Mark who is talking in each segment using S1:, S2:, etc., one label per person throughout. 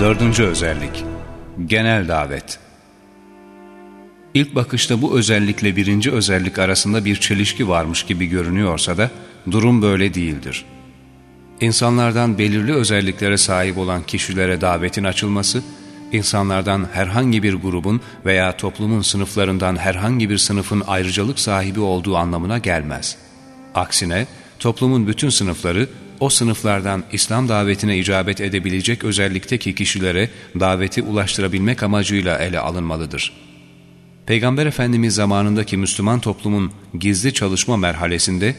S1: Dördüncü özellik Genel davet İlk bakışta bu özellikle birinci özellik arasında bir çelişki varmış gibi görünüyorsa da durum böyle değildir. İnsanlardan belirli özelliklere sahip olan kişilere davetin açılması, insanlardan herhangi bir grubun veya toplumun sınıflarından herhangi bir sınıfın ayrıcalık sahibi olduğu anlamına gelmez. Aksine toplumun bütün sınıfları o sınıflardan İslam davetine icabet edebilecek özellikteki kişilere daveti ulaştırabilmek amacıyla ele alınmalıdır. Peygamber Efendimiz zamanındaki Müslüman toplumun gizli çalışma merhalesinde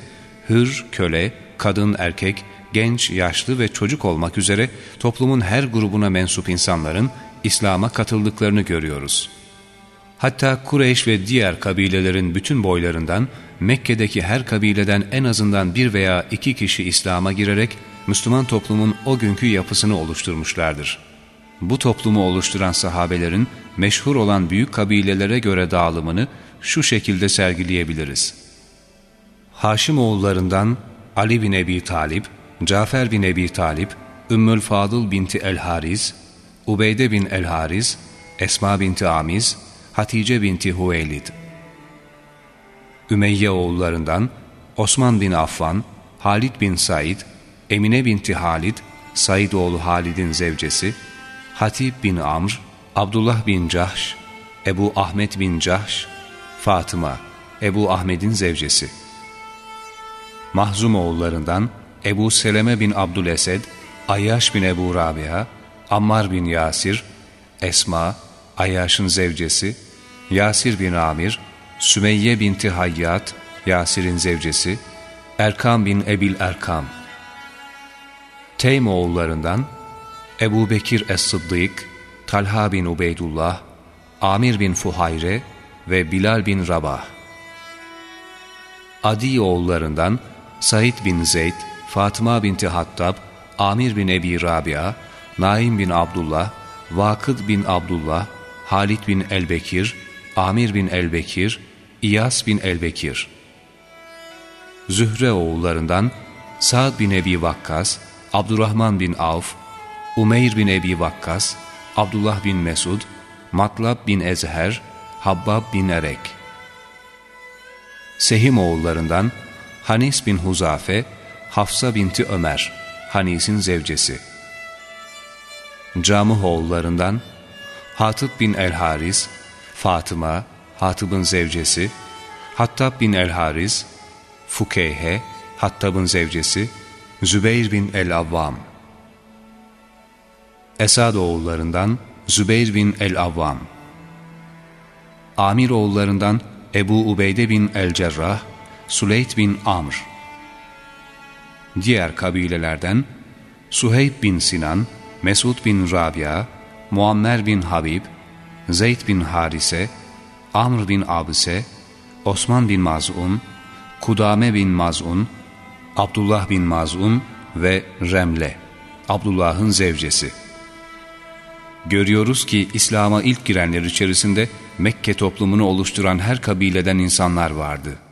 S1: hür, köle, kadın, erkek, genç, yaşlı ve çocuk olmak üzere toplumun her grubuna mensup insanların İslam'a katıldıklarını görüyoruz. Hatta Kureyş ve diğer kabilelerin bütün boylarından Mekke'deki her kabileden en azından bir veya iki kişi İslam'a girerek Müslüman toplumun o günkü yapısını oluşturmuşlardır. Bu toplumu oluşturan sahabelerin meşhur olan büyük kabilelere göre dağılımını şu şekilde sergileyebiliriz. Haşim oğullarından Ali bin Ebi Talip, Cafer bin Ebi Talip, Ümmül Fadıl binti El-Hariz, Ubeyde bin El-Hariz, Esma binti Amiz, Hatice binti Huveylid. Ümeyye oğullarından Osman bin Affan, Halid bin Said, Emine binti Halid, Said oğlu Halid'in zevcesi, Hatib bin Amr, Abdullah bin Cahş, Ebu Ahmet bin Cahş, Fatıma, Ebu Ahmet'in zevcesi. Mahzum oğullarından Ebu Seleme bin Abdülesed, Ayyaş bin Ebu Rabia, Ammar bin Yasir, Esma, Ayyaş'ın zevcesi, Yasir bin Amir, Sümeyye binti Hayyat, Yasir'in zevcesi, Erkam bin Ebil Erkam. Teym oğullarından Ebu Bekir Es-Sıddık, Talha bin Ubeydullah, Amir bin Fuhayre ve Bilal bin Rabah. Adi oğullarından Said bin Zeyd, Fatıma binti Hattab, Amir bin Ebi Rabia, Naim bin Abdullah, Vakıd bin Abdullah, Halid bin Elbekir, Amir bin Elbekir, İyas bin Elbekir. Zühre oğullarından Sa'd bin Ebi Vakkas, Abdurrahman bin Avf, Umeyr bin Ebi Vakkas, Abdullah bin Mesud, Matlab bin Ezher, Habbab bin Erek. Sehim oğullarından Hanis bin Huzafe, Hafsa binti Ömer, Hanis'in zevcesi. Camı oğullarından Hatip bin El-Haris, Fatıma, Hatib'in zevcesi, Hattab bin El-Haris, Fukeyhe, Hattab'ın zevcesi, Zübeyir bin El-Avvam. Esad oğullarından Zübeyir bin El-Avvam. Amir oğullarından Ebu Ubeyde bin El-Cerrah, Suleyt bin Amr. Diğer kabilelerden Suheyb bin Sinan, Mesud bin Rabia, Muammer bin Habib, Zeyd bin Harise, Amr bin Abise, Osman bin Maz'un, Kudame bin Maz'un, Abdullah bin Maz'un ve Remle, Abdullah'ın zevcesi. Görüyoruz ki İslam'a ilk girenler içerisinde Mekke toplumunu oluşturan her kabileden insanlar vardı.''